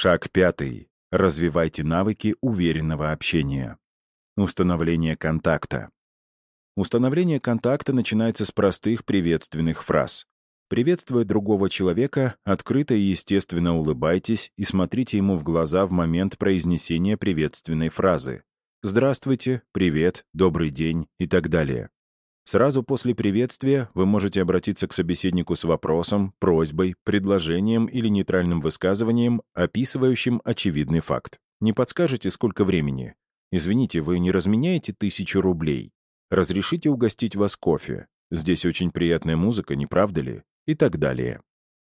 Шаг пятый. Развивайте навыки уверенного общения. Установление контакта. Установление контакта начинается с простых приветственных фраз. Приветствуя другого человека, открыто и естественно улыбайтесь и смотрите ему в глаза в момент произнесения приветственной фразы. «Здравствуйте», «Привет», «Добрый день» и так далее. Сразу после приветствия вы можете обратиться к собеседнику с вопросом, просьбой, предложением или нейтральным высказыванием, описывающим очевидный факт. Не подскажете, сколько времени? Извините, вы не разменяете тысячу рублей? Разрешите угостить вас кофе? Здесь очень приятная музыка, не правда ли? И так далее.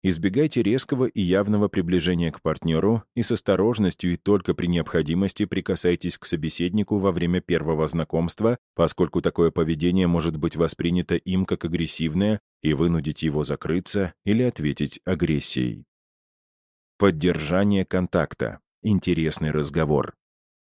Избегайте резкого и явного приближения к партнеру и с осторожностью и только при необходимости прикасайтесь к собеседнику во время первого знакомства, поскольку такое поведение может быть воспринято им как агрессивное и вынудить его закрыться или ответить агрессией. Поддержание контакта. Интересный разговор.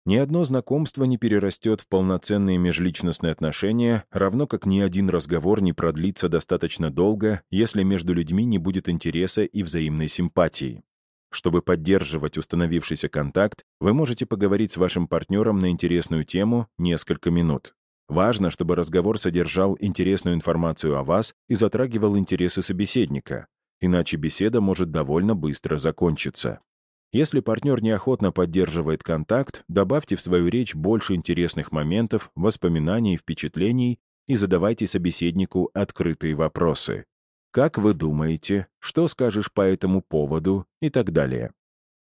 Ни одно знакомство не перерастет в полноценные межличностные отношения, равно как ни один разговор не продлится достаточно долго, если между людьми не будет интереса и взаимной симпатии. Чтобы поддерживать установившийся контакт, вы можете поговорить с вашим партнером на интересную тему несколько минут. Важно, чтобы разговор содержал интересную информацию о вас и затрагивал интересы собеседника, иначе беседа может довольно быстро закончиться. Если партнер неохотно поддерживает контакт, добавьте в свою речь больше интересных моментов, воспоминаний и впечатлений и задавайте собеседнику открытые вопросы. Как вы думаете? Что скажешь по этому поводу? И так далее.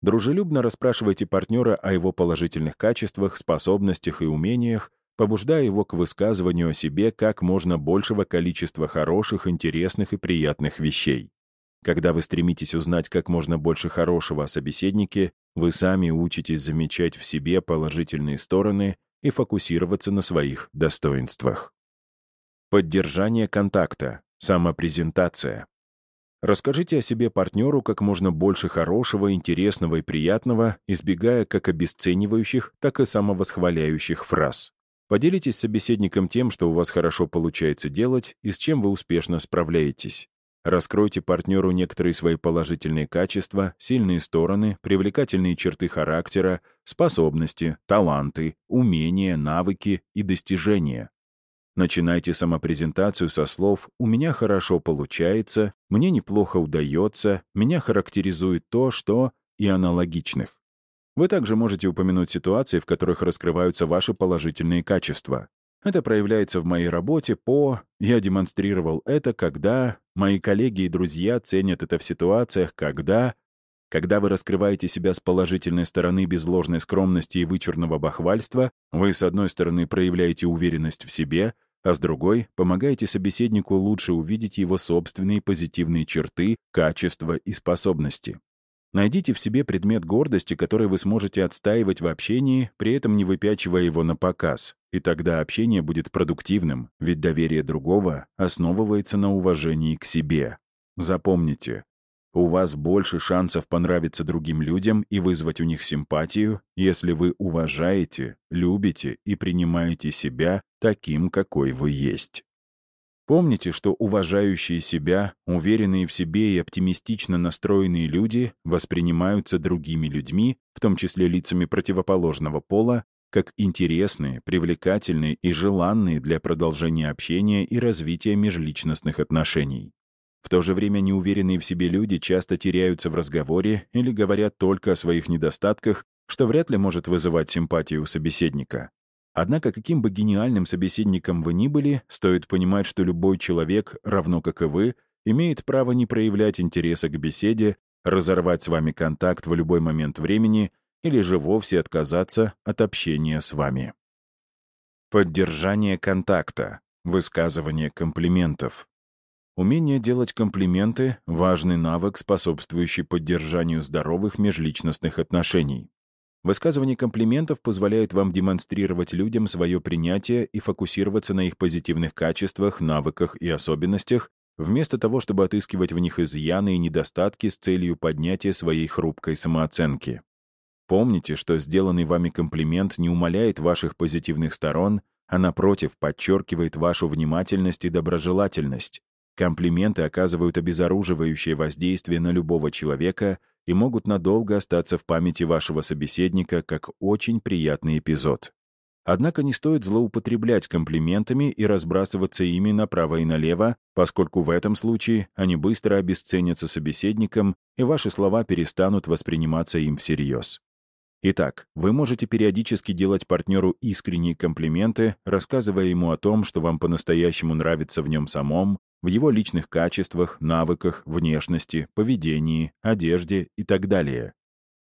Дружелюбно расспрашивайте партнера о его положительных качествах, способностях и умениях, побуждая его к высказыванию о себе как можно большего количества хороших, интересных и приятных вещей. Когда вы стремитесь узнать как можно больше хорошего о собеседнике, вы сами учитесь замечать в себе положительные стороны и фокусироваться на своих достоинствах. Поддержание контакта, самопрезентация. Расскажите о себе партнеру как можно больше хорошего, интересного и приятного, избегая как обесценивающих, так и самовосхваляющих фраз. Поделитесь с собеседником тем, что у вас хорошо получается делать и с чем вы успешно справляетесь. Раскройте партнеру некоторые свои положительные качества, сильные стороны, привлекательные черты характера, способности, таланты, умения, навыки и достижения. Начинайте самопрезентацию со слов «У меня хорошо получается», «Мне неплохо удается», «Меня характеризует то, что» и аналогичных. Вы также можете упомянуть ситуации, в которых раскрываются ваши положительные качества. Это проявляется в моей работе по «я демонстрировал это, когда», «мои коллеги и друзья ценят это в ситуациях, когда», когда вы раскрываете себя с положительной стороны без ложной скромности и вычурного бахвальства, вы, с одной стороны, проявляете уверенность в себе, а с другой — помогаете собеседнику лучше увидеть его собственные позитивные черты, качества и способности. Найдите в себе предмет гордости, который вы сможете отстаивать в общении, при этом не выпячивая его на показ. И тогда общение будет продуктивным, ведь доверие другого основывается на уважении к себе. Запомните, у вас больше шансов понравиться другим людям и вызвать у них симпатию, если вы уважаете, любите и принимаете себя таким, какой вы есть. Помните, что уважающие себя, уверенные в себе и оптимистично настроенные люди воспринимаются другими людьми, в том числе лицами противоположного пола, как интересные, привлекательные и желанные для продолжения общения и развития межличностных отношений. В то же время неуверенные в себе люди часто теряются в разговоре или говорят только о своих недостатках, что вряд ли может вызывать симпатию у собеседника. Однако, каким бы гениальным собеседником вы ни были, стоит понимать, что любой человек, равно как и вы, имеет право не проявлять интереса к беседе, разорвать с вами контакт в любой момент времени или же вовсе отказаться от общения с вами. Поддержание контакта, высказывание комплиментов. Умение делать комплименты — важный навык, способствующий поддержанию здоровых межличностных отношений. Высказывание комплиментов позволяет вам демонстрировать людям свое принятие и фокусироваться на их позитивных качествах, навыках и особенностях, вместо того, чтобы отыскивать в них изъяны и недостатки с целью поднятия своей хрупкой самооценки. Помните, что сделанный вами комплимент не умаляет ваших позитивных сторон, а, напротив, подчеркивает вашу внимательность и доброжелательность. Комплименты оказывают обезоруживающее воздействие на любого человека и могут надолго остаться в памяти вашего собеседника как очень приятный эпизод. Однако не стоит злоупотреблять комплиментами и разбрасываться ими направо и налево, поскольку в этом случае они быстро обесценятся собеседником, и ваши слова перестанут восприниматься им всерьез. Итак, вы можете периодически делать партнеру искренние комплименты, рассказывая ему о том, что вам по-настоящему нравится в нем самом, в его личных качествах, навыках, внешности, поведении, одежде и так далее.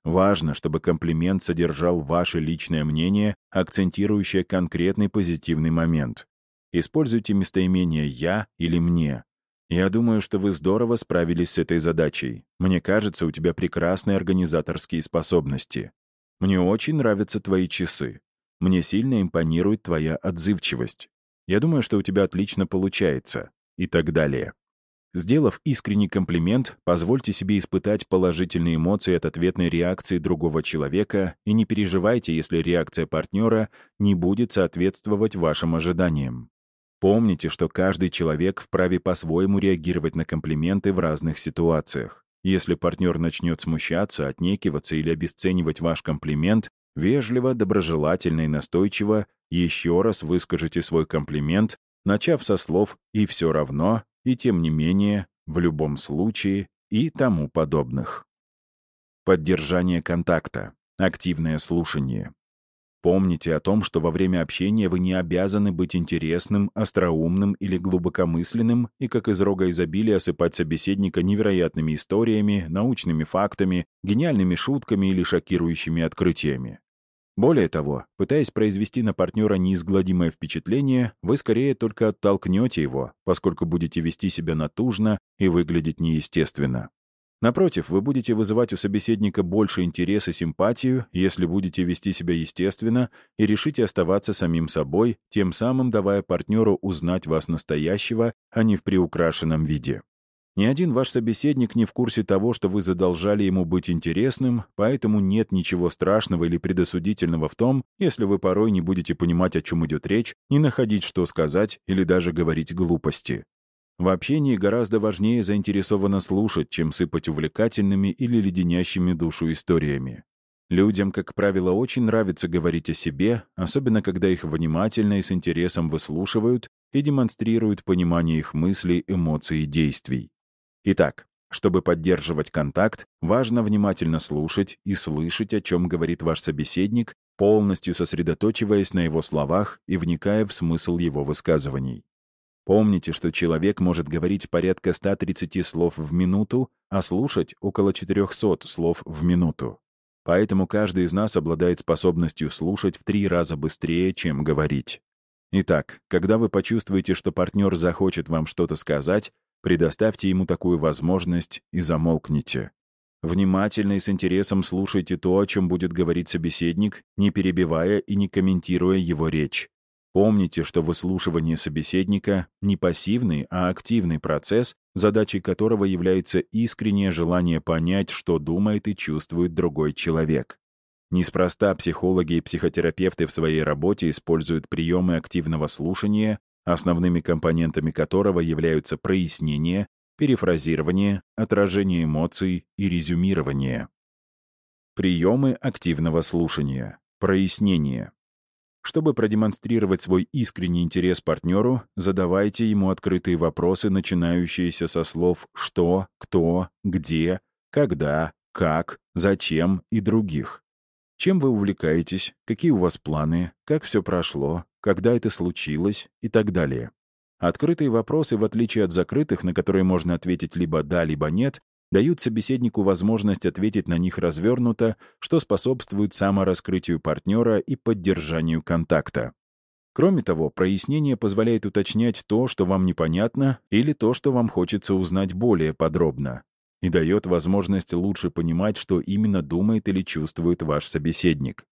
Важно, чтобы комплимент содержал ваше личное мнение, акцентирующее конкретный позитивный момент. Используйте местоимение «я» или «мне». Я думаю, что вы здорово справились с этой задачей. Мне кажется, у тебя прекрасные организаторские способности. Мне очень нравятся твои часы. Мне сильно импонирует твоя отзывчивость. Я думаю, что у тебя отлично получается. И так далее. Сделав искренний комплимент, позвольте себе испытать положительные эмоции от ответной реакции другого человека и не переживайте, если реакция партнера не будет соответствовать вашим ожиданиям. Помните, что каждый человек вправе по-своему реагировать на комплименты в разных ситуациях. Если партнер начнет смущаться, отнекиваться или обесценивать ваш комплимент, вежливо, доброжелательно и настойчиво еще раз выскажите свой комплимент, начав со слов «и все равно», и тем не менее, в любом случае и тому подобных. Поддержание контакта. Активное слушание. Помните о том, что во время общения вы не обязаны быть интересным, остроумным или глубокомысленным и как из рога изобилия осыпать собеседника невероятными историями, научными фактами, гениальными шутками или шокирующими открытиями. Более того, пытаясь произвести на партнера неизгладимое впечатление, вы скорее только оттолкнете его, поскольку будете вести себя натужно и выглядеть неестественно. Напротив, вы будете вызывать у собеседника больше интерес и симпатию, если будете вести себя естественно и решите оставаться самим собой, тем самым давая партнеру узнать вас настоящего, а не в приукрашенном виде. Ни один ваш собеседник не в курсе того, что вы задолжали ему быть интересным, поэтому нет ничего страшного или предосудительного в том, если вы порой не будете понимать, о чем идет речь, не находить, что сказать или даже говорить глупости. В общении гораздо важнее заинтересованно слушать, чем сыпать увлекательными или леденящими душу историями. Людям, как правило, очень нравится говорить о себе, особенно когда их внимательно и с интересом выслушивают и демонстрируют понимание их мыслей, эмоций и действий. Итак, чтобы поддерживать контакт, важно внимательно слушать и слышать, о чем говорит ваш собеседник, полностью сосредоточиваясь на его словах и вникая в смысл его высказываний. Помните, что человек может говорить порядка 130 слов в минуту, а слушать около 400 слов в минуту. Поэтому каждый из нас обладает способностью слушать в три раза быстрее, чем говорить. Итак, когда вы почувствуете, что партнер захочет вам что-то сказать, Предоставьте ему такую возможность и замолкните. Внимательно и с интересом слушайте то, о чем будет говорить собеседник, не перебивая и не комментируя его речь. Помните, что выслушивание собеседника — не пассивный, а активный процесс, задачей которого является искреннее желание понять, что думает и чувствует другой человек. Неспроста психологи и психотерапевты в своей работе используют приемы активного слушания, основными компонентами которого являются прояснение, перефразирование, отражение эмоций и резюмирование. Приемы активного слушания. Прояснение. Чтобы продемонстрировать свой искренний интерес партнеру, задавайте ему открытые вопросы, начинающиеся со слов «что», «кто», «где», «когда», «как», «зачем» и других. Чем вы увлекаетесь, какие у вас планы, как все прошло, когда это случилось и так далее. Открытые вопросы, в отличие от закрытых, на которые можно ответить либо «да», либо «нет», дают собеседнику возможность ответить на них развернуто, что способствует самораскрытию партнера и поддержанию контакта. Кроме того, прояснение позволяет уточнять то, что вам непонятно, или то, что вам хочется узнать более подробно, и дает возможность лучше понимать, что именно думает или чувствует ваш собеседник.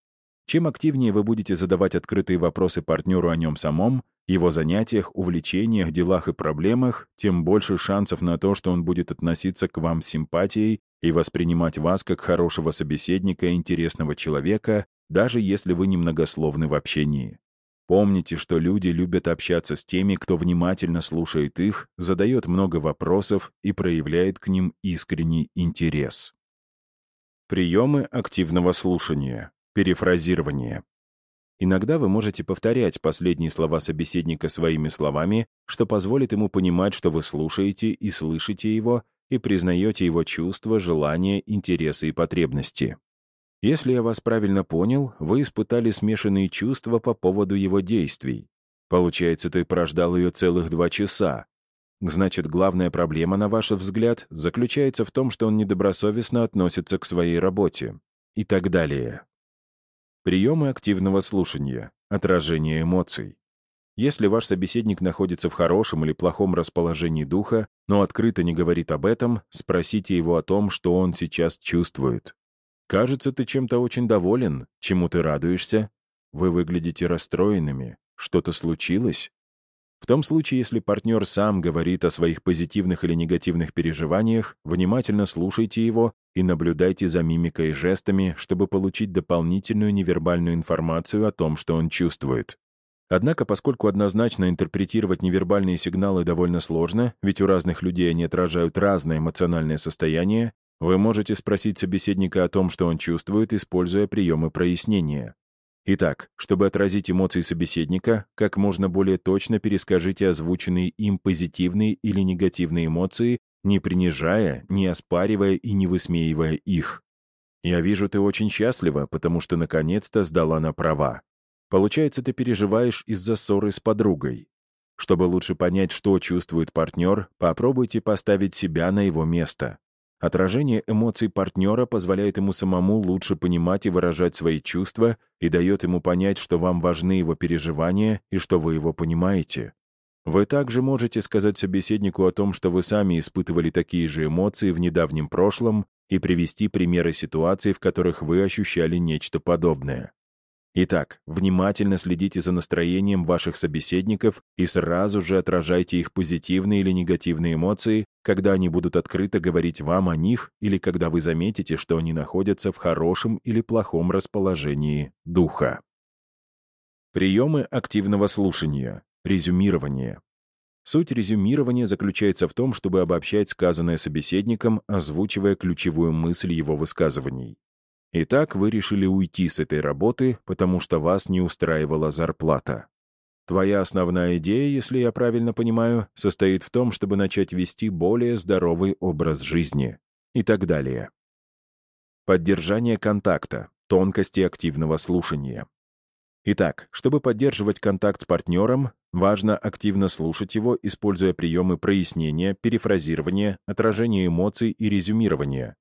Чем активнее вы будете задавать открытые вопросы партнеру о нем самом, его занятиях, увлечениях, делах и проблемах, тем больше шансов на то, что он будет относиться к вам с симпатией и воспринимать вас как хорошего собеседника и интересного человека, даже если вы немногословны в общении. Помните, что люди любят общаться с теми, кто внимательно слушает их, задает много вопросов и проявляет к ним искренний интерес. Приемы активного слушания. Перефразирование. Иногда вы можете повторять последние слова собеседника своими словами, что позволит ему понимать, что вы слушаете и слышите его, и признаете его чувства, желания, интересы и потребности. Если я вас правильно понял, вы испытали смешанные чувства по поводу его действий. Получается, ты прождал ее целых два часа. Значит, главная проблема, на ваш взгляд, заключается в том, что он недобросовестно относится к своей работе. И так далее. Приемы активного слушания, отражение эмоций. Если ваш собеседник находится в хорошем или плохом расположении духа, но открыто не говорит об этом, спросите его о том, что он сейчас чувствует. Кажется, ты чем-то очень доволен, чему ты радуешься. Вы выглядите расстроенными. Что-то случилось? В том случае, если партнер сам говорит о своих позитивных или негативных переживаниях, внимательно слушайте его и наблюдайте за мимикой и жестами, чтобы получить дополнительную невербальную информацию о том, что он чувствует. Однако, поскольку однозначно интерпретировать невербальные сигналы довольно сложно, ведь у разных людей они отражают разное эмоциональное состояние, вы можете спросить собеседника о том, что он чувствует, используя приемы прояснения. Итак, чтобы отразить эмоции собеседника, как можно более точно перескажите озвученные им позитивные или негативные эмоции, не принижая, не оспаривая и не высмеивая их. «Я вижу, ты очень счастлива, потому что наконец-то сдала на права. Получается, ты переживаешь из-за ссоры с подругой. Чтобы лучше понять, что чувствует партнер, попробуйте поставить себя на его место. Отражение эмоций партнера позволяет ему самому лучше понимать и выражать свои чувства и дает ему понять, что вам важны его переживания и что вы его понимаете. Вы также можете сказать собеседнику о том, что вы сами испытывали такие же эмоции в недавнем прошлом и привести примеры ситуаций, в которых вы ощущали нечто подобное. Итак, внимательно следите за настроением ваших собеседников и сразу же отражайте их позитивные или негативные эмоции, когда они будут открыто говорить вам о них или когда вы заметите, что они находятся в хорошем или плохом расположении духа. Приемы активного слушания. Резюмирование. Суть резюмирования заключается в том, чтобы обобщать сказанное собеседником, озвучивая ключевую мысль его высказываний. Итак, вы решили уйти с этой работы, потому что вас не устраивала зарплата. Твоя основная идея, если я правильно понимаю, состоит в том, чтобы начать вести более здоровый образ жизни и так далее. Поддержание контакта, тонкости активного слушания. Итак, чтобы поддерживать контакт с партнером, важно активно слушать его, используя приемы прояснения, перефразирования, отражения эмоций и резюмирования,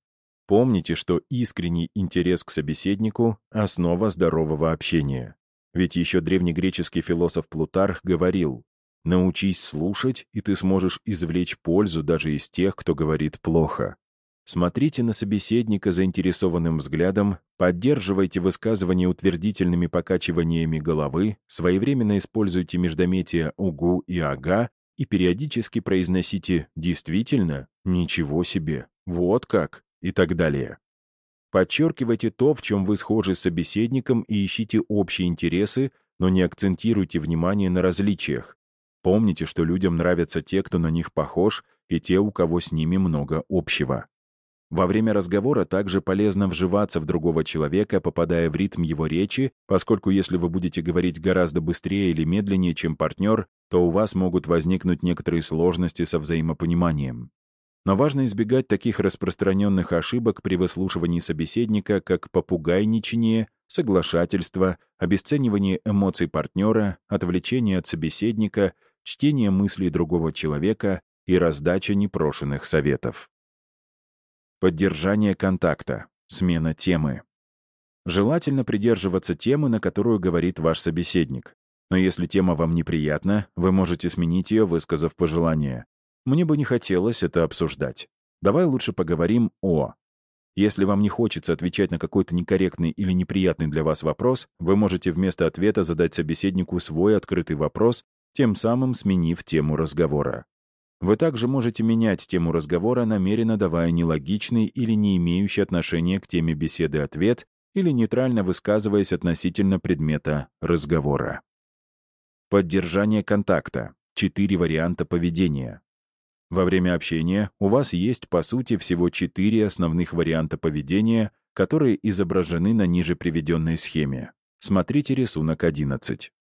Помните, что искренний интерес к собеседнику — основа здорового общения. Ведь еще древнегреческий философ Плутарх говорил, «Научись слушать, и ты сможешь извлечь пользу даже из тех, кто говорит плохо». Смотрите на собеседника заинтересованным взглядом, поддерживайте высказывания утвердительными покачиваниями головы, своевременно используйте междометия «угу» и «ага» и периодически произносите «действительно? Ничего себе! Вот как!» И так далее. Подчеркивайте то, в чем вы схожи с собеседником и ищите общие интересы, но не акцентируйте внимание на различиях. Помните, что людям нравятся те, кто на них похож, и те, у кого с ними много общего. Во время разговора также полезно вживаться в другого человека, попадая в ритм его речи, поскольку если вы будете говорить гораздо быстрее или медленнее, чем партнер, то у вас могут возникнуть некоторые сложности со взаимопониманием. Но важно избегать таких распространенных ошибок при выслушивании собеседника, как попугайничание, соглашательство, обесценивание эмоций партнера, отвлечение от собеседника, чтение мыслей другого человека и раздача непрошенных советов. Поддержание контакта. Смена темы. Желательно придерживаться темы, на которую говорит ваш собеседник. Но если тема вам неприятна, вы можете сменить ее, высказав пожелание. Мне бы не хотелось это обсуждать. Давай лучше поговорим о... Если вам не хочется отвечать на какой-то некорректный или неприятный для вас вопрос, вы можете вместо ответа задать собеседнику свой открытый вопрос, тем самым сменив тему разговора. Вы также можете менять тему разговора, намеренно давая нелогичный или не имеющий отношения к теме беседы ответ или нейтрально высказываясь относительно предмета разговора. Поддержание контакта. Четыре варианта поведения. Во время общения у вас есть, по сути, всего четыре основных варианта поведения, которые изображены на ниже приведенной схеме. Смотрите рисунок 11.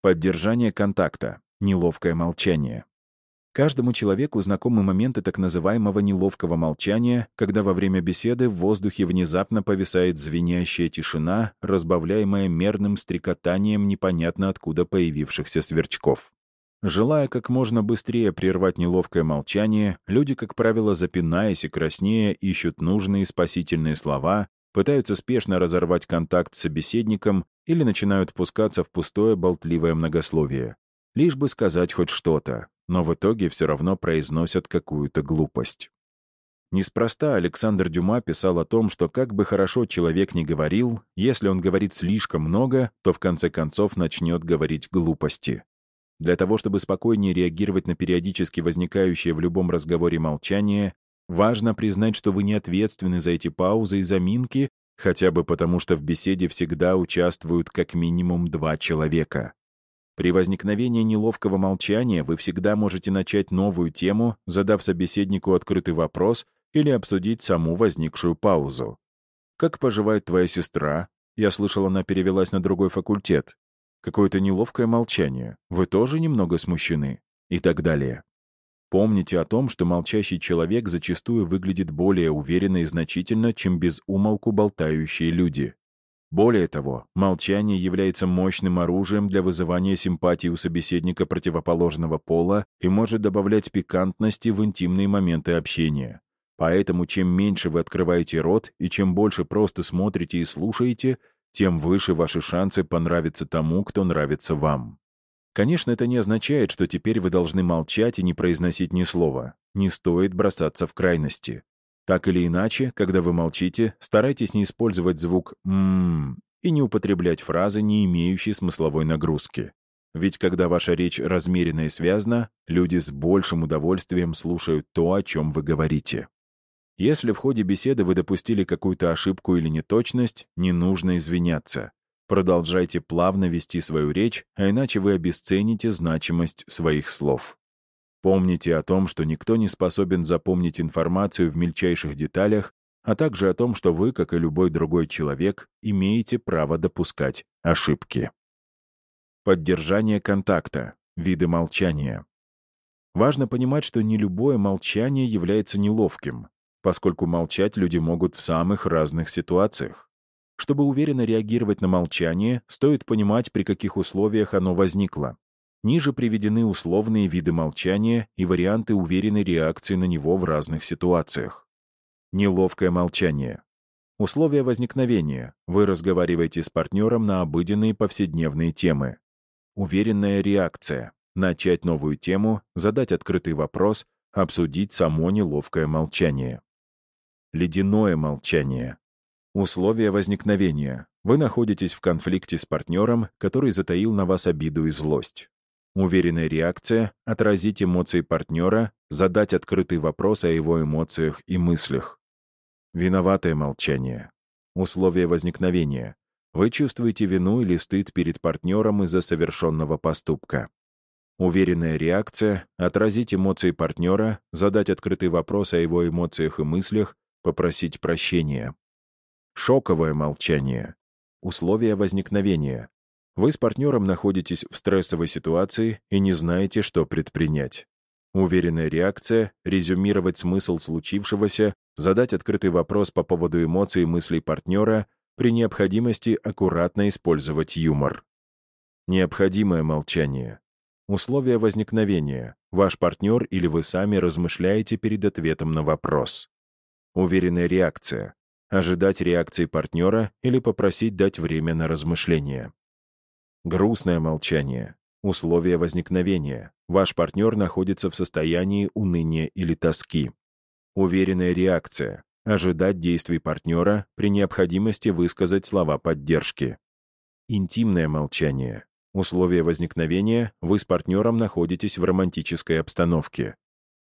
Поддержание контакта. Неловкое молчание. Каждому человеку знакомы моменты так называемого неловкого молчания, когда во время беседы в воздухе внезапно повисает звенящая тишина, разбавляемая мерным стрекотанием непонятно откуда появившихся сверчков. Желая как можно быстрее прервать неловкое молчание, люди, как правило, запинаясь и краснея, ищут нужные спасительные слова, пытаются спешно разорвать контакт с собеседником или начинают пускаться в пустое болтливое многословие. Лишь бы сказать хоть что-то, но в итоге все равно произносят какую-то глупость. Неспроста Александр Дюма писал о том, что как бы хорошо человек ни говорил, если он говорит слишком много, то в конце концов начнет говорить глупости. Для того, чтобы спокойнее реагировать на периодически возникающее в любом разговоре молчание, важно признать, что вы не ответственны за эти паузы и заминки, хотя бы потому, что в беседе всегда участвуют как минимум два человека. При возникновении неловкого молчания вы всегда можете начать новую тему, задав собеседнику открытый вопрос или обсудить саму возникшую паузу. «Как поживает твоя сестра?» Я слышал, она перевелась на другой факультет. Какое-то неловкое молчание. Вы тоже немного смущены? И так далее. Помните о том, что молчащий человек зачастую выглядит более уверенно и значительно, чем без умолку болтающие люди. Более того, молчание является мощным оружием для вызывания симпатии у собеседника противоположного пола и может добавлять пикантности в интимные моменты общения. Поэтому чем меньше вы открываете рот и чем больше просто смотрите и слушаете, тем выше ваши шансы понравиться тому, кто нравится вам. Конечно, это не означает, что теперь вы должны молчать и не произносить ни слова. Не стоит бросаться в крайности. Так или иначе, когда вы молчите, старайтесь не использовать звук «ммм» и не употреблять фразы, не имеющие смысловой нагрузки. Ведь когда ваша речь размерена и связана, люди с большим удовольствием слушают то, о чем вы говорите. Если в ходе беседы вы допустили какую-то ошибку или неточность, не нужно извиняться. Продолжайте плавно вести свою речь, а иначе вы обесцените значимость своих слов. Помните о том, что никто не способен запомнить информацию в мельчайших деталях, а также о том, что вы, как и любой другой человек, имеете право допускать ошибки. Поддержание контакта. Виды молчания. Важно понимать, что не любое молчание является неловким поскольку молчать люди могут в самых разных ситуациях. Чтобы уверенно реагировать на молчание, стоит понимать, при каких условиях оно возникло. Ниже приведены условные виды молчания и варианты уверенной реакции на него в разных ситуациях. Неловкое молчание. Условия возникновения. Вы разговариваете с партнером на обыденные повседневные темы. Уверенная реакция. Начать новую тему, задать открытый вопрос, обсудить само неловкое молчание. Ледяное молчание. Условия возникновения. Вы находитесь в конфликте с партнером, который затаил на вас обиду и злость. Уверенная реакция — отразить эмоции партнера, задать открытый вопрос о его эмоциях и мыслях. Виноватое молчание. Условия возникновения. Вы чувствуете вину или стыд перед партнером из-за совершенного поступка. Уверенная реакция — отразить эмоции партнера, задать открытый вопрос о его эмоциях и мыслях, Попросить прощения. Шоковое молчание. Условия возникновения. Вы с партнером находитесь в стрессовой ситуации и не знаете, что предпринять. Уверенная реакция — резюмировать смысл случившегося, задать открытый вопрос по поводу эмоций и мыслей партнера, при необходимости аккуратно использовать юмор. Необходимое молчание. Условия возникновения. Ваш партнер или вы сами размышляете перед ответом на вопрос. Уверенная реакция. Ожидать реакции партнера или попросить дать время на размышление. Грустное молчание. Условия возникновения. Ваш партнер находится в состоянии уныния или тоски. Уверенная реакция. Ожидать действий партнера, при необходимости высказать слова поддержки. Интимное молчание. Условия возникновения. Вы с партнером находитесь в романтической обстановке.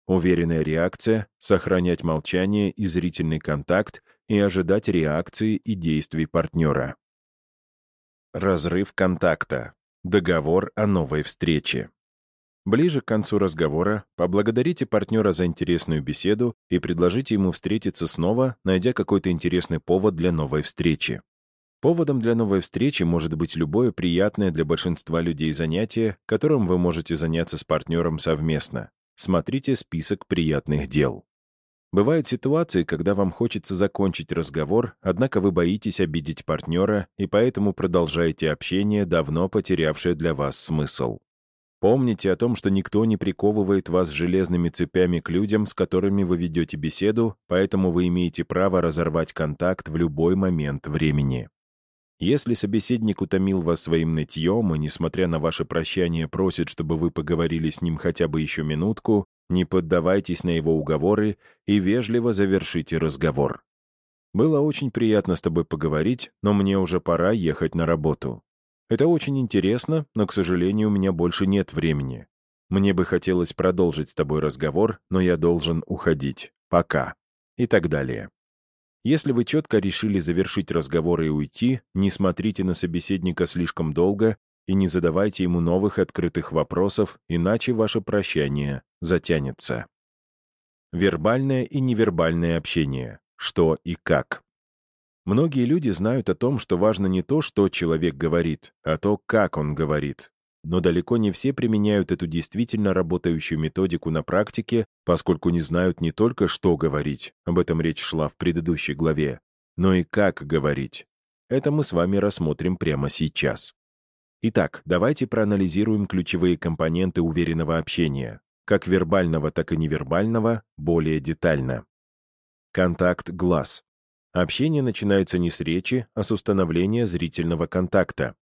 Уверенная реакция — сохранять молчание и зрительный контакт и ожидать реакции и действий партнера. Разрыв контакта. Договор о новой встрече. Ближе к концу разговора поблагодарите партнера за интересную беседу и предложите ему встретиться снова, найдя какой-то интересный повод для новой встречи. Поводом для новой встречи может быть любое приятное для большинства людей занятие, которым вы можете заняться с партнером совместно. Смотрите список приятных дел. Бывают ситуации, когда вам хочется закончить разговор, однако вы боитесь обидеть партнера и поэтому продолжаете общение, давно потерявшее для вас смысл. Помните о том, что никто не приковывает вас железными цепями к людям, с которыми вы ведете беседу, поэтому вы имеете право разорвать контакт в любой момент времени. Если собеседник утомил вас своим нытьем и, несмотря на ваше прощание, просит, чтобы вы поговорили с ним хотя бы еще минутку, не поддавайтесь на его уговоры и вежливо завершите разговор. Было очень приятно с тобой поговорить, но мне уже пора ехать на работу. Это очень интересно, но, к сожалению, у меня больше нет времени. Мне бы хотелось продолжить с тобой разговор, но я должен уходить. Пока. И так далее. Если вы четко решили завершить разговор и уйти, не смотрите на собеседника слишком долго и не задавайте ему новых открытых вопросов, иначе ваше прощание затянется. Вербальное и невербальное общение. Что и как. Многие люди знают о том, что важно не то, что человек говорит, а то, как он говорит. Но далеко не все применяют эту действительно работающую методику на практике, поскольку не знают не только, что говорить, об этом речь шла в предыдущей главе, но и как говорить. Это мы с вами рассмотрим прямо сейчас. Итак, давайте проанализируем ключевые компоненты уверенного общения, как вербального, так и невербального, более детально. Контакт глаз. Общение начинается не с речи, а с установления зрительного контакта.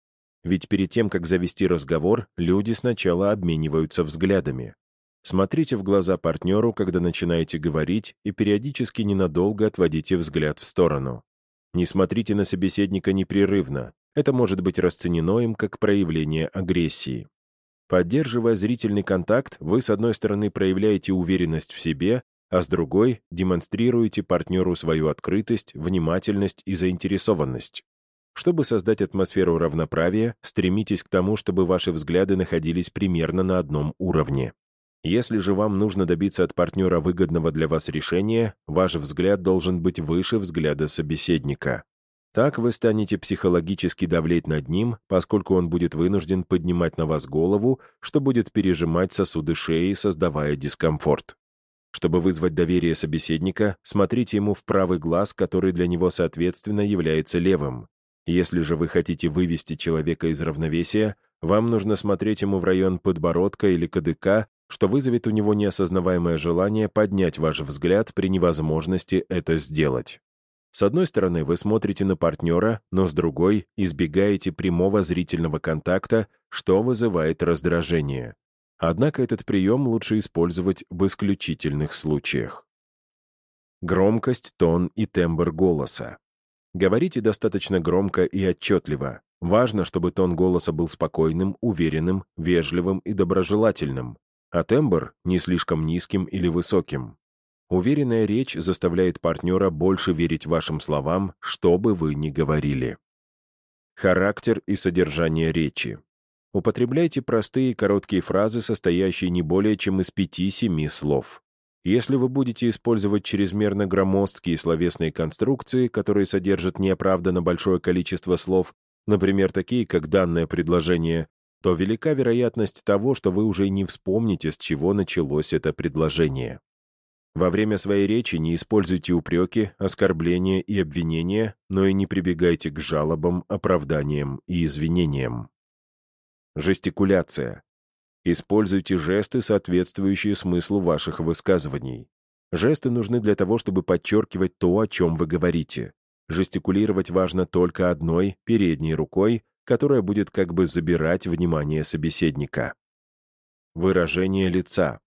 Ведь перед тем, как завести разговор, люди сначала обмениваются взглядами. Смотрите в глаза партнеру, когда начинаете говорить, и периодически ненадолго отводите взгляд в сторону. Не смотрите на собеседника непрерывно. Это может быть расценено им как проявление агрессии. Поддерживая зрительный контакт, вы, с одной стороны, проявляете уверенность в себе, а с другой демонстрируете партнеру свою открытость, внимательность и заинтересованность. Чтобы создать атмосферу равноправия, стремитесь к тому, чтобы ваши взгляды находились примерно на одном уровне. Если же вам нужно добиться от партнера выгодного для вас решения, ваш взгляд должен быть выше взгляда собеседника. Так вы станете психологически давлеть над ним, поскольку он будет вынужден поднимать на вас голову, что будет пережимать сосуды шеи, создавая дискомфорт. Чтобы вызвать доверие собеседника, смотрите ему в правый глаз, который для него, соответственно, является левым. Если же вы хотите вывести человека из равновесия, вам нужно смотреть ему в район подбородка или кадыка, что вызовет у него неосознаваемое желание поднять ваш взгляд при невозможности это сделать. С одной стороны, вы смотрите на партнера, но с другой избегаете прямого зрительного контакта, что вызывает раздражение. Однако этот прием лучше использовать в исключительных случаях. Громкость, тон и тембр голоса. Говорите достаточно громко и отчетливо. Важно, чтобы тон голоса был спокойным, уверенным, вежливым и доброжелательным, а тембр — не слишком низким или высоким. Уверенная речь заставляет партнера больше верить вашим словам, что бы вы ни говорили. Характер и содержание речи. Употребляйте простые короткие фразы, состоящие не более чем из 5-7 слов. Если вы будете использовать чрезмерно громоздкие словесные конструкции, которые содержат неоправданно большое количество слов, например, такие, как данное предложение, то велика вероятность того, что вы уже не вспомните, с чего началось это предложение. Во время своей речи не используйте упреки, оскорбления и обвинения, но и не прибегайте к жалобам, оправданиям и извинениям. Жестикуляция. Используйте жесты, соответствующие смыслу ваших высказываний. Жесты нужны для того, чтобы подчеркивать то, о чем вы говорите. Жестикулировать важно только одной, передней рукой, которая будет как бы забирать внимание собеседника. Выражение лица.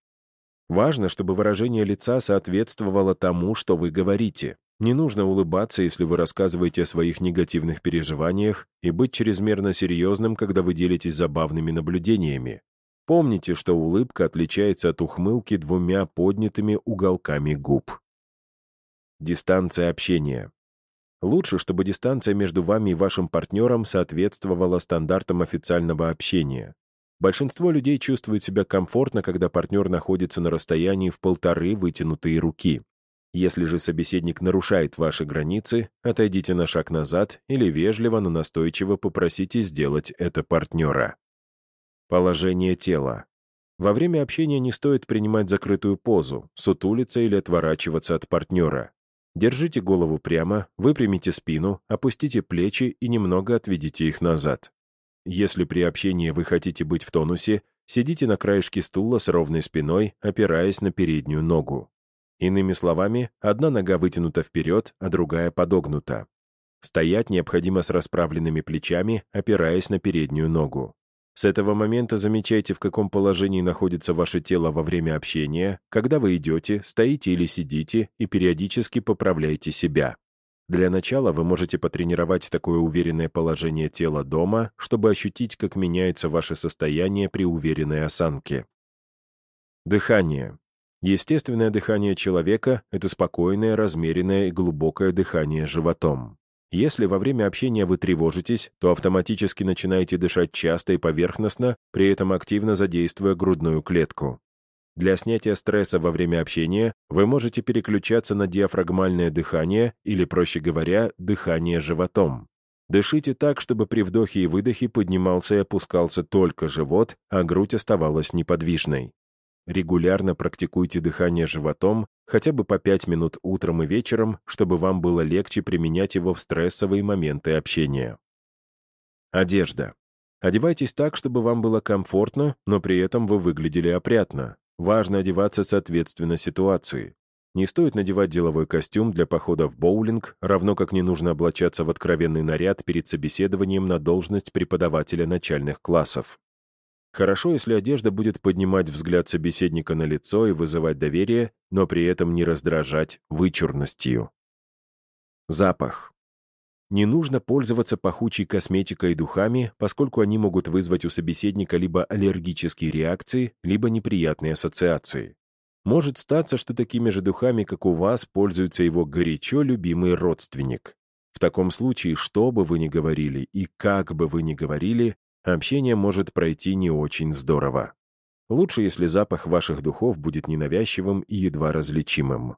Важно, чтобы выражение лица соответствовало тому, что вы говорите. Не нужно улыбаться, если вы рассказываете о своих негативных переживаниях, и быть чрезмерно серьезным, когда вы делитесь забавными наблюдениями. Помните, что улыбка отличается от ухмылки двумя поднятыми уголками губ. Дистанция общения. Лучше, чтобы дистанция между вами и вашим партнером соответствовала стандартам официального общения. Большинство людей чувствует себя комфортно, когда партнер находится на расстоянии в полторы вытянутые руки. Если же собеседник нарушает ваши границы, отойдите на шаг назад или вежливо, но настойчиво попросите сделать это партнера. Положение тела. Во время общения не стоит принимать закрытую позу, сутулиться или отворачиваться от партнера. Держите голову прямо, выпрямите спину, опустите плечи и немного отведите их назад. Если при общении вы хотите быть в тонусе, сидите на краешке стула с ровной спиной, опираясь на переднюю ногу. Иными словами, одна нога вытянута вперед, а другая подогнута. Стоять необходимо с расправленными плечами, опираясь на переднюю ногу. С этого момента замечайте, в каком положении находится ваше тело во время общения, когда вы идете, стоите или сидите, и периодически поправляйте себя. Для начала вы можете потренировать такое уверенное положение тела дома, чтобы ощутить, как меняется ваше состояние при уверенной осанке. Дыхание. Естественное дыхание человека — это спокойное, размеренное и глубокое дыхание животом. Если во время общения вы тревожитесь, то автоматически начинаете дышать часто и поверхностно, при этом активно задействуя грудную клетку. Для снятия стресса во время общения вы можете переключаться на диафрагмальное дыхание или, проще говоря, дыхание животом. Дышите так, чтобы при вдохе и выдохе поднимался и опускался только живот, а грудь оставалась неподвижной. Регулярно практикуйте дыхание животом хотя бы по 5 минут утром и вечером, чтобы вам было легче применять его в стрессовые моменты общения. Одежда. Одевайтесь так, чтобы вам было комфортно, но при этом вы выглядели опрятно. Важно одеваться соответственно ситуации. Не стоит надевать деловой костюм для похода в боулинг, равно как не нужно облачаться в откровенный наряд перед собеседованием на должность преподавателя начальных классов. Хорошо, если одежда будет поднимать взгляд собеседника на лицо и вызывать доверие, но при этом не раздражать вычурностью. Запах. Не нужно пользоваться пахучей косметикой и духами, поскольку они могут вызвать у собеседника либо аллергические реакции, либо неприятные ассоциации. Может статься, что такими же духами, как у вас, пользуется его горячо любимый родственник. В таком случае, что бы вы ни говорили и как бы вы ни говорили, общение может пройти не очень здорово. Лучше, если запах ваших духов будет ненавязчивым и едва различимым.